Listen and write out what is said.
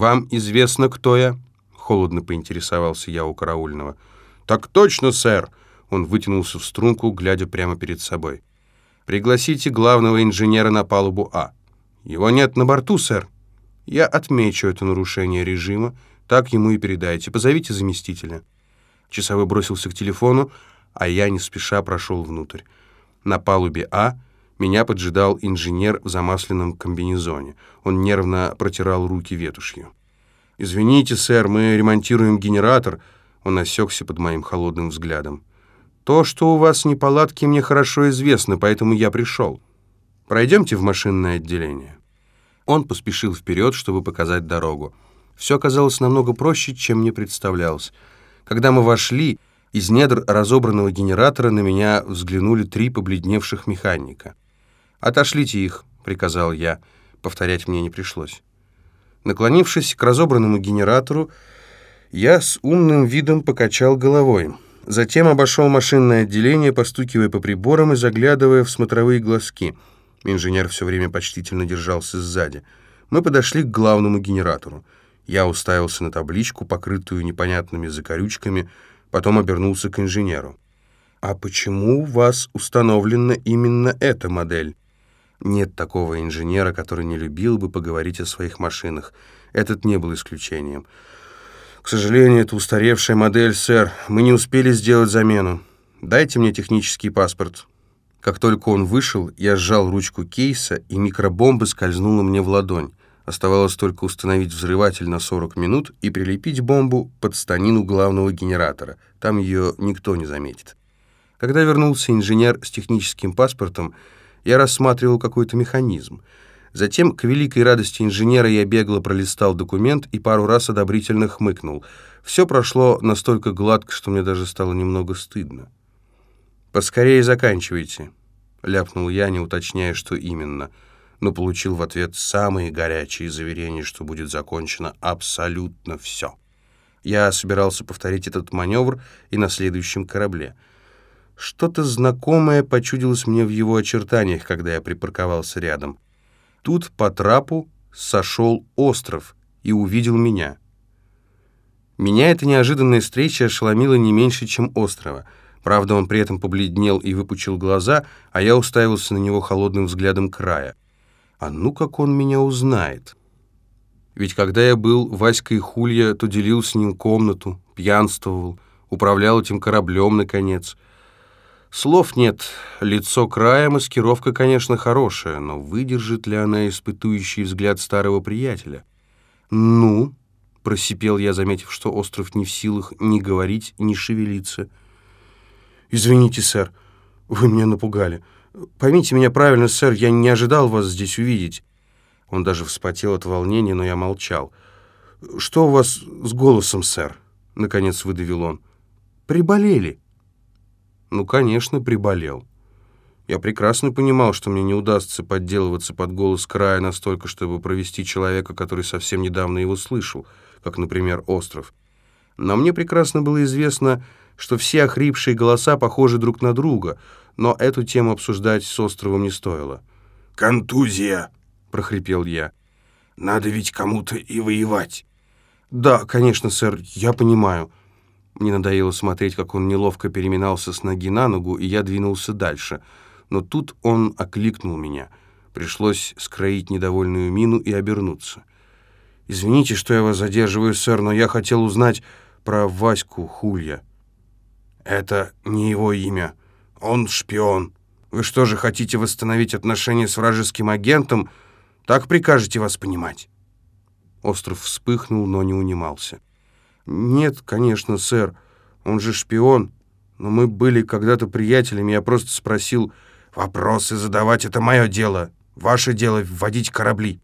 «Вам известно, кто я?» — холодно поинтересовался я у караульного. «Так точно, сэр!» Он вытянулся в струнку, глядя прямо перед собой. «Пригласите главного инженера на палубу А». «Его нет на борту, сэр». «Я отмечу это нарушение режима. Так ему и передайте. Позовите заместителя». Часовой бросился к телефону, а я не спеша прошел внутрь. На палубе А меня поджидал инженер в замасленном комбинезоне. Он нервно протирал руки ветушью. «Извините, сэр, мы ремонтируем генератор». Он осекся под моим холодным взглядом. «То, что у вас неполадки, мне хорошо известно, поэтому я пришел. Пройдемте в машинное отделение». Он поспешил вперед, чтобы показать дорогу. Все оказалось намного проще, чем мне представлялось. Когда мы вошли, из недр разобранного генератора на меня взглянули три побледневших механика. «Отошлите их», — приказал я. Повторять мне не пришлось. Наклонившись к разобранному генератору, я с умным видом покачал головой. Затем обошел машинное отделение, постукивая по приборам и заглядывая в смотровые глазки. Инженер все время почтительно держался сзади. Мы подошли к главному генератору. Я уставился на табличку, покрытую непонятными закорючками, потом обернулся к инженеру. «А почему у вас установлена именно эта модель?» Нет такого инженера, который не любил бы поговорить о своих машинах. Этот не был исключением. «К сожалению, это устаревшая модель, сэр. Мы не успели сделать замену. Дайте мне технический паспорт». Как только он вышел, я сжал ручку кейса, и микробомба скользнула мне в ладонь. Оставалось только установить взрыватель на 40 минут и прилепить бомбу под станину главного генератора. Там ее никто не заметит. Когда вернулся инженер с техническим паспортом, я рассматривал какой-то механизм. Затем, к великой радости инженера, я бегло пролистал документ и пару раз одобрительно хмыкнул. Все прошло настолько гладко, что мне даже стало немного стыдно. «Поскорее заканчивайте», — ляпнул я, не уточняя, что именно — но получил в ответ самые горячие заверения, что будет закончено абсолютно все. Я собирался повторить этот маневр и на следующем корабле. Что-то знакомое почудилось мне в его очертаниях, когда я припарковался рядом. Тут по трапу сошел остров и увидел меня. Меня эта неожиданная встреча ошеломила не меньше, чем острова. Правда, он при этом побледнел и выпучил глаза, а я уставился на него холодным взглядом края. А ну как он меня узнает? Ведь когда я был Васькой Хулья, то делил с ним комнату, пьянствовал, управлял этим кораблем, наконец. Слов нет, лицо края, маскировка, конечно, хорошая, но выдержит ли она испытующий взгляд старого приятеля? «Ну?» — просипел я, заметив, что остров не в силах ни говорить, ни шевелиться. «Извините, сэр, вы меня напугали». Поймите меня правильно, сэр, я не ожидал вас здесь увидеть». Он даже вспотел от волнения, но я молчал. «Что у вас с голосом, сэр?» — наконец выдавил он. «Приболели?» «Ну, конечно, приболел». Я прекрасно понимал, что мне не удастся подделываться под голос края настолько, чтобы провести человека, который совсем недавно его слышал, как, например, остров. Но мне прекрасно было известно, что все охрипшие голоса похожи друг на друга — но эту тему обсуждать с островом не стоило. «Контузия!» — прохрипел я. «Надо ведь кому-то и воевать». «Да, конечно, сэр, я понимаю». Мне надоело смотреть, как он неловко переминался с ноги на ногу, и я двинулся дальше. Но тут он окликнул меня. Пришлось скроить недовольную мину и обернуться. «Извините, что я вас задерживаю, сэр, но я хотел узнать про Ваську Хулья». «Это не его имя», он шпион. Вы что же, хотите восстановить отношения с вражеским агентом? Так прикажете вас понимать?» Остров вспыхнул, но не унимался. «Нет, конечно, сэр. Он же шпион. Но мы были когда-то приятелями. Я просто спросил...» «Вопросы задавать — это мое дело. Ваше дело — вводить корабли».